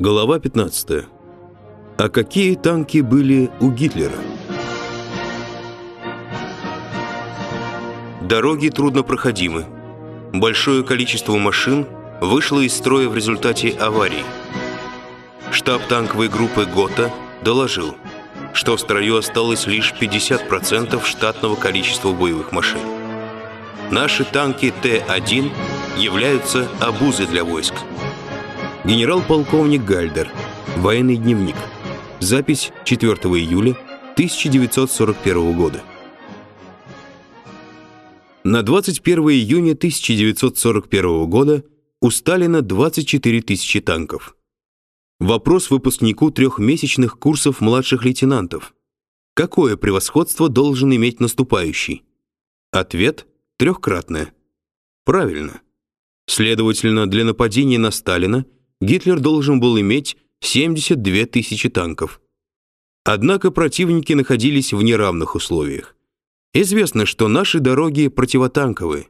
Глава 15. А какие танки были у Гитлера? Дороги труднопроходимы. Большое количество машин вышло из строя в результате аварий. Штаб танковой группы ГОТА доложил, что в строю осталось лишь 50% штатного количества боевых машин. Наши танки Т-1 являются обузой для войск. Генерал-полковник Гальдер. Военный дневник. Запись 4 июля 1941 года. На 21 июня 1941 года у Сталина 24 тысячи танков. Вопрос выпускнику трехмесячных курсов младших лейтенантов. Какое превосходство должен иметь наступающий? Ответ трехкратное. Правильно. Следовательно, для нападения на Сталина Гитлер должен был иметь 72 тысячи танков. Однако противники находились в неравных условиях. Известно, что наши дороги противотанковые.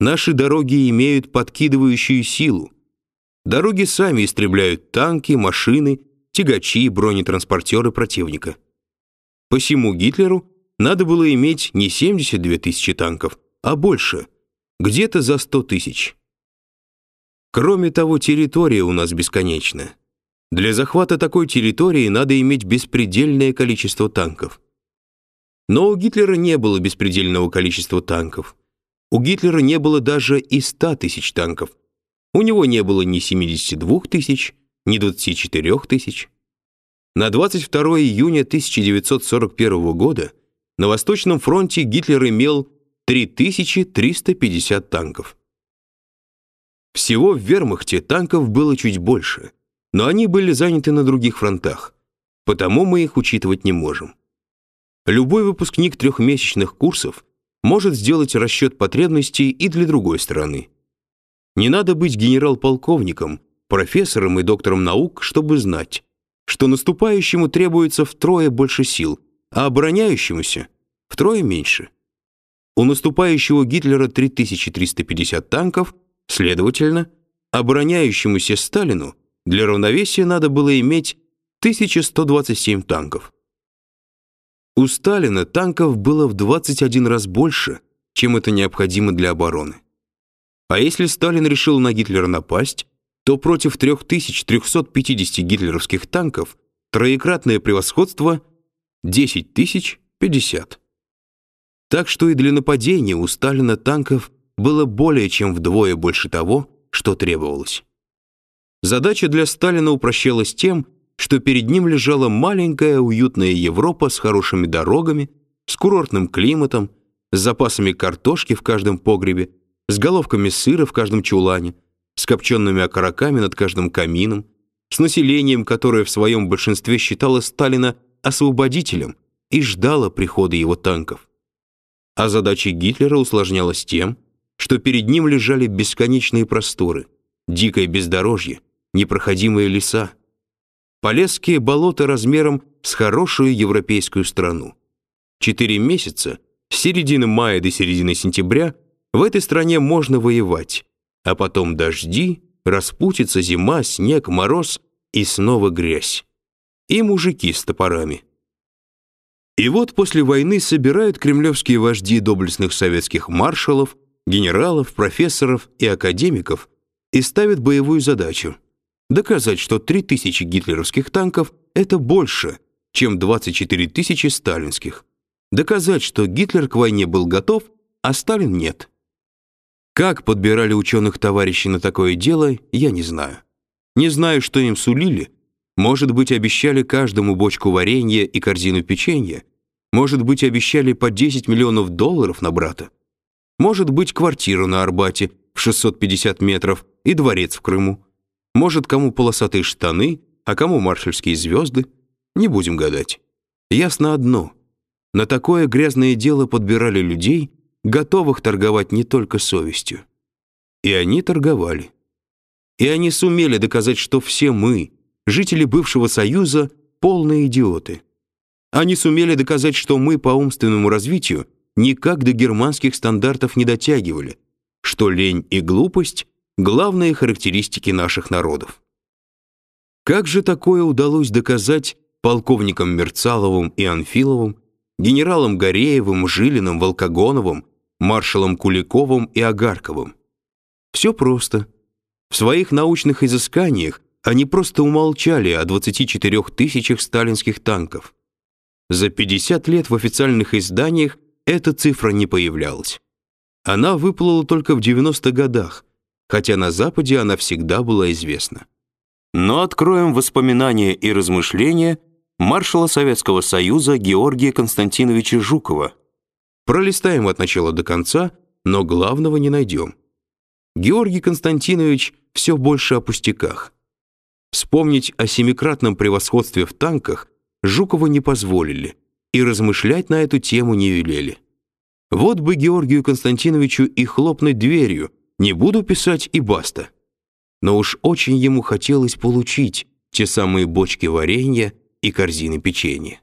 Наши дороги имеют подкидывающую силу. Дороги сами истребляют танки, машины, тягачи, бронетранспортеры противника. Посему Гитлеру надо было иметь не 72 тысячи танков, а больше, где-то за 100 тысяч. Кроме того, территория у нас бесконечна. Для захвата такой территории надо иметь беспредельное количество танков. Но у Гитлера не было беспредельного количества танков. У Гитлера не было даже и 100 тысяч танков. У него не было ни 72 тысяч, ни 24 тысяч. На 22 июня 1941 года на Восточном фронте Гитлер имел 3350 танков. Всего в вермахте танков было чуть больше, но они были заняты на других фронтах, потому мы их учитывать не можем. Любой выпускник трехмесячных курсов может сделать расчет потребностей и для другой стороны. Не надо быть генерал-полковником, профессором и доктором наук, чтобы знать, что наступающему требуется втрое больше сил, а обороняющемуся втрое меньше. У наступающего Гитлера 3350 танков – Следовательно, обороняющемуся Сталину для равновесия надо было иметь 1127 танков. У Сталина танков было в 21 раз больше, чем это необходимо для обороны. А если Сталин решил на Гитлера напасть, то против 3350 гитлеровских танков троекратное превосходство 10 тысяч 50. Так что и для нападения у Сталина танков было более чем вдвое больше того, что требовалось. Задача для Сталина упрощалась тем, что перед ним лежала маленькая уютная Европа с хорошими дорогами, с курортным климатом, с запасами картошки в каждом погребе, с головками сыра в каждом чулане, с копчеными окороками над каждым камином, с населением, которое в своем большинстве считало Сталина освободителем и ждало прихода его танков. А задача Гитлера усложнялась тем, что перед ним лежали бесконечные просторы, дикое бездорожье, непроходимые леса, полесские болота размером с хорошую европейскую страну. Четыре месяца, с середины мая до середины сентября, в этой стране можно воевать, а потом дожди, распутится зима, снег, мороз и снова грязь. И мужики с топорами. И вот после войны собирают кремлевские вожди доблестных советских маршалов, генералов, профессоров и академиков и ставит боевую задачу доказать, что 3000 гитлеровских танков это больше, чем 24 тысячи сталинских. Доказать, что Гитлер к войне был готов, а Сталин нет. Как подбирали ученых товарищи на такое дело, я не знаю. Не знаю, что им сулили. Может быть, обещали каждому бочку варенья и корзину печенья. Может быть, обещали по 10 миллионов долларов на брата. Может быть, квартира на Арбате в 650 метров и дворец в Крыму. Может, кому полосатые штаны, а кому маршальские звезды. Не будем гадать. Ясно одно. На такое грязное дело подбирали людей, готовых торговать не только совестью. И они торговали. И они сумели доказать, что все мы, жители бывшего Союза, полные идиоты. Они сумели доказать, что мы по умственному развитию никак до германских стандартов не дотягивали, что лень и глупость — главные характеристики наших народов. Как же такое удалось доказать полковникам Мерцаловым и Анфиловым, генералам Гореевым, Жилиным, Волкогоновым, маршалам Куликовым и Агарковым? Все просто. В своих научных изысканиях они просто умолчали о 24 тысячах сталинских танков. За 50 лет в официальных изданиях эта цифра не появлялась. Она выплыла только в 90-х годах, хотя на Западе она всегда была известна. Но откроем воспоминания и размышления маршала Советского Союза Георгия Константиновича Жукова. Пролистаем от начала до конца, но главного не найдем. Георгий Константинович все больше о пустяках. Вспомнить о семикратном превосходстве в танках Жукову не позволили и размышлять на эту тему не велели. Вот бы Георгию Константиновичу и хлопнуть дверью, не буду писать и баста. Но уж очень ему хотелось получить те самые бочки варенья и корзины печенья.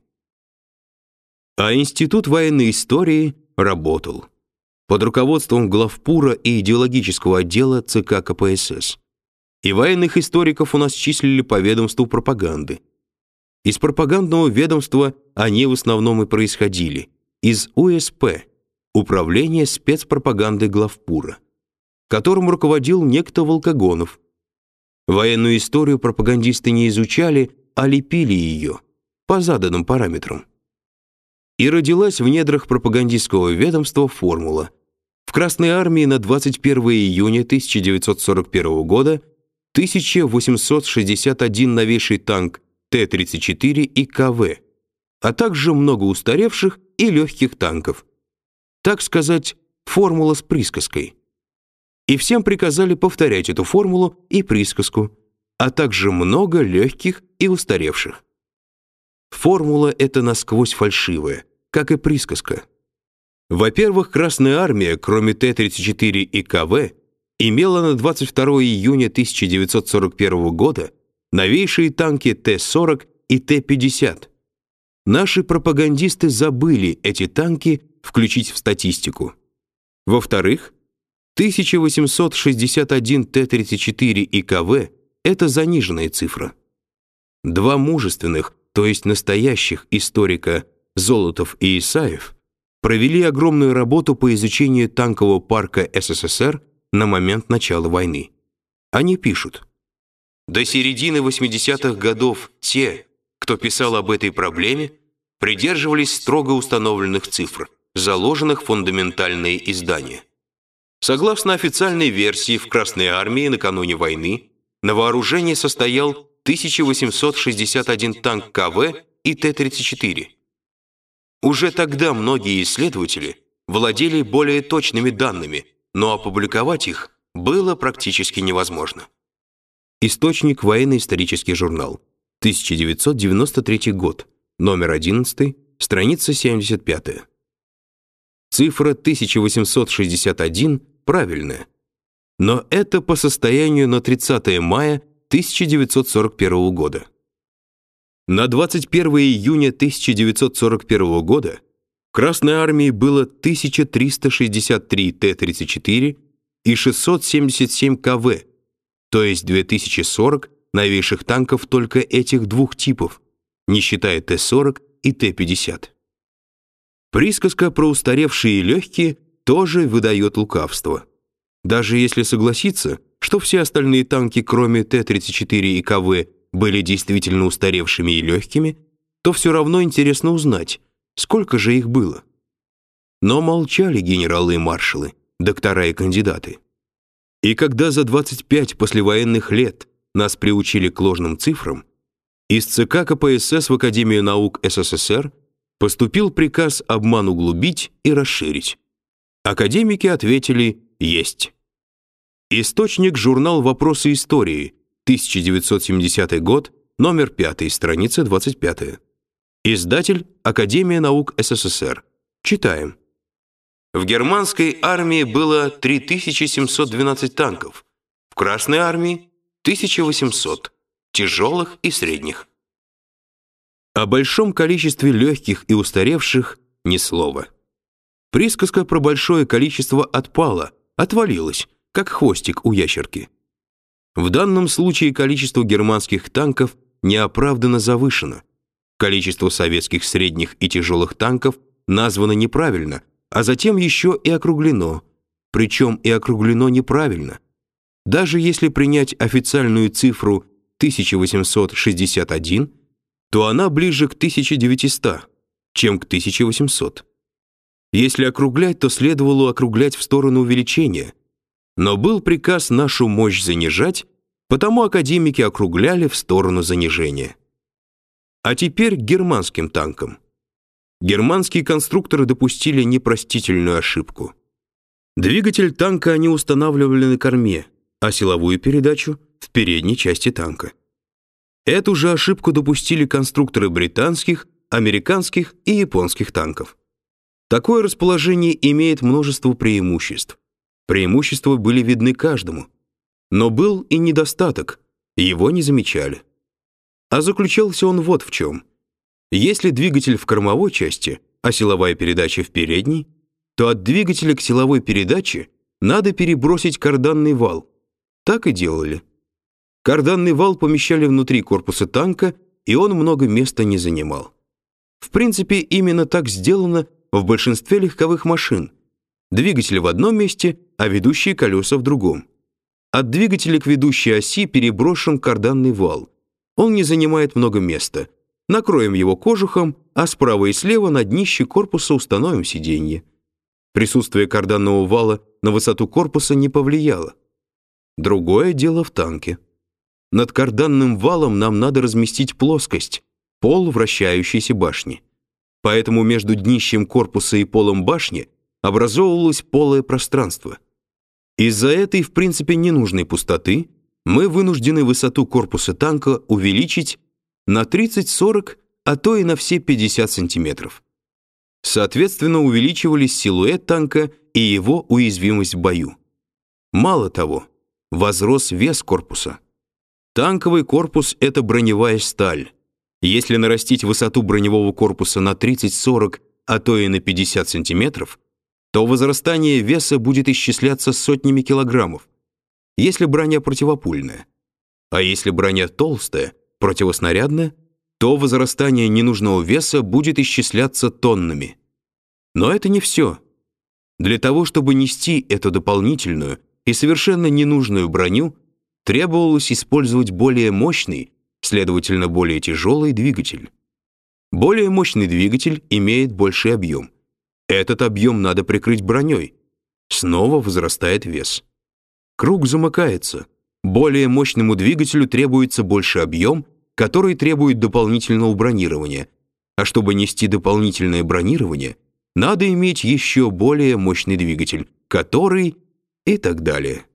А Институт военной истории работал под руководством главпура и идеологического отдела ЦК КПСС. И военных историков у нас числили по ведомству пропаганды. Из пропагандного ведомства они в основном и происходили, из УСП, Управления спецпропаганды главпура, которым руководил некто Волкогонов. Военную историю пропагандисты не изучали, а лепили ее по заданным параметрам. И родилась в недрах пропагандистского ведомства формула. В Красной армии на 21 июня 1941 года 1861 новейший танк Т-34 и КВ, а также много устаревших и легких танков. Так сказать, формула с присказкой. И всем приказали повторять эту формулу и присказку, а также много легких и устаревших. Формула эта насквозь фальшивая, как и присказка. Во-первых, Красная армия, кроме Т-34 и КВ, имела на 22 июня 1941 года новейшие танки Т-40 и Т-50. Наши пропагандисты забыли эти танки включить в статистику. Во-вторых, 1861 Т-34 и КВ – это заниженная цифра. Два мужественных, то есть настоящих историка Золотов и Исаев провели огромную работу по изучению танкового парка СССР на момент начала войны. Они пишут: До середины 80-х годов те, кто писал об этой проблеме, придерживались строго установленных цифр, заложенных в фундаментальные издания. Согласно официальной версии, в Красной армии накануне войны на вооружении состоял 1861 танк КВ и Т-34. Уже тогда многие исследователи владели более точными данными, но опубликовать их было практически невозможно. Источник военно-исторический журнал. 1993 год. Номер 11, страница 75. Цифра 1861 правильная. Но это по состоянию на 30 мая 1941 года. На 21 июня 1941 года в Красной армии было 1363 Т-34 и 677 КВ, то есть 2040 новейших танков только этих двух типов, не считая Т-40 и Т-50. Присказка про устаревшие легкие тоже выдает лукавство. Даже если согласиться, что все остальные танки, кроме Т-34 и КВ, были действительно устаревшими и легкими, то все равно интересно узнать, Сколько же их было? Но молчали генералы и маршалы, доктора и кандидаты. И когда за 25 послевоенных лет нас приучили к ложным цифрам, из ЦК КПСС в Академию наук СССР поступил приказ обман углубить и расширить. Академики ответили «Есть». Источник журнал «Вопросы истории», 1970 год, номер 5, страница 25. Издатель Академия наук СССР. Читаем. В германской армии было 3712 танков, в Красной армии 1800, тяжелых и средних. О большом количестве легких и устаревших ни слова. Присказка про большое количество отпала, отвалилась, как хвостик у ящерки. В данном случае количество германских танков неоправданно завышено. Количество советских средних и тяжелых танков названо неправильно, а затем еще и округлено, причем и округлено неправильно. Даже если принять официальную цифру 1861, то она ближе к 1900, чем к 1800. Если округлять, то следовало округлять в сторону увеличения. Но был приказ нашу мощь занижать, потому академики округляли в сторону занижения. А теперь к германским танкам. Германские конструкторы допустили непростительную ошибку. Двигатель танка они устанавливали на корме, а силовую передачу в передней части танка. Эту же ошибку допустили конструкторы британских, американских и японских танков. Такое расположение имеет множество преимуществ. Преимущества были видны каждому. Но был и недостаток, его не замечали. А заключался он вот в чем. Если двигатель в кормовой части, а силовая передача в передней, то от двигателя к силовой передаче надо перебросить карданный вал. Так и делали. Карданный вал помещали внутри корпуса танка, и он много места не занимал. В принципе, именно так сделано в большинстве легковых машин. Двигатель в одном месте, а ведущие колеса в другом. От двигателя к ведущей оси переброшен карданный вал. Он не занимает много места. Накроем его кожухом, а справа и слева на днище корпуса установим сиденье. Присутствие карданного вала на высоту корпуса не повлияло. Другое дело в танке. Над карданным валом нам надо разместить плоскость, пол вращающейся башни. Поэтому между днищем корпуса и полом башни образовывалось полое пространство. Из-за этой, в принципе, ненужной пустоты мы вынуждены высоту корпуса танка увеличить на 30-40, а то и на все 50 сантиметров. Соответственно, увеличивались силуэт танка и его уязвимость в бою. Мало того, возрос вес корпуса. Танковый корпус — это броневая сталь. Если нарастить высоту броневого корпуса на 30-40, а то и на 50 сантиметров, то возрастание веса будет исчисляться сотнями килограммов, если броня противопульная. А если броня толстая, противоснарядная, то возрастание ненужного веса будет исчисляться тоннами. Но это не все. Для того, чтобы нести эту дополнительную и совершенно ненужную броню, требовалось использовать более мощный, следовательно, более тяжелый двигатель. Более мощный двигатель имеет больший объем. Этот объем надо прикрыть броней. Снова возрастает вес. Круг замыкается. Более мощному двигателю требуется больше объем, который требует дополнительного бронирования. А чтобы нести дополнительное бронирование, надо иметь еще более мощный двигатель, который и так далее.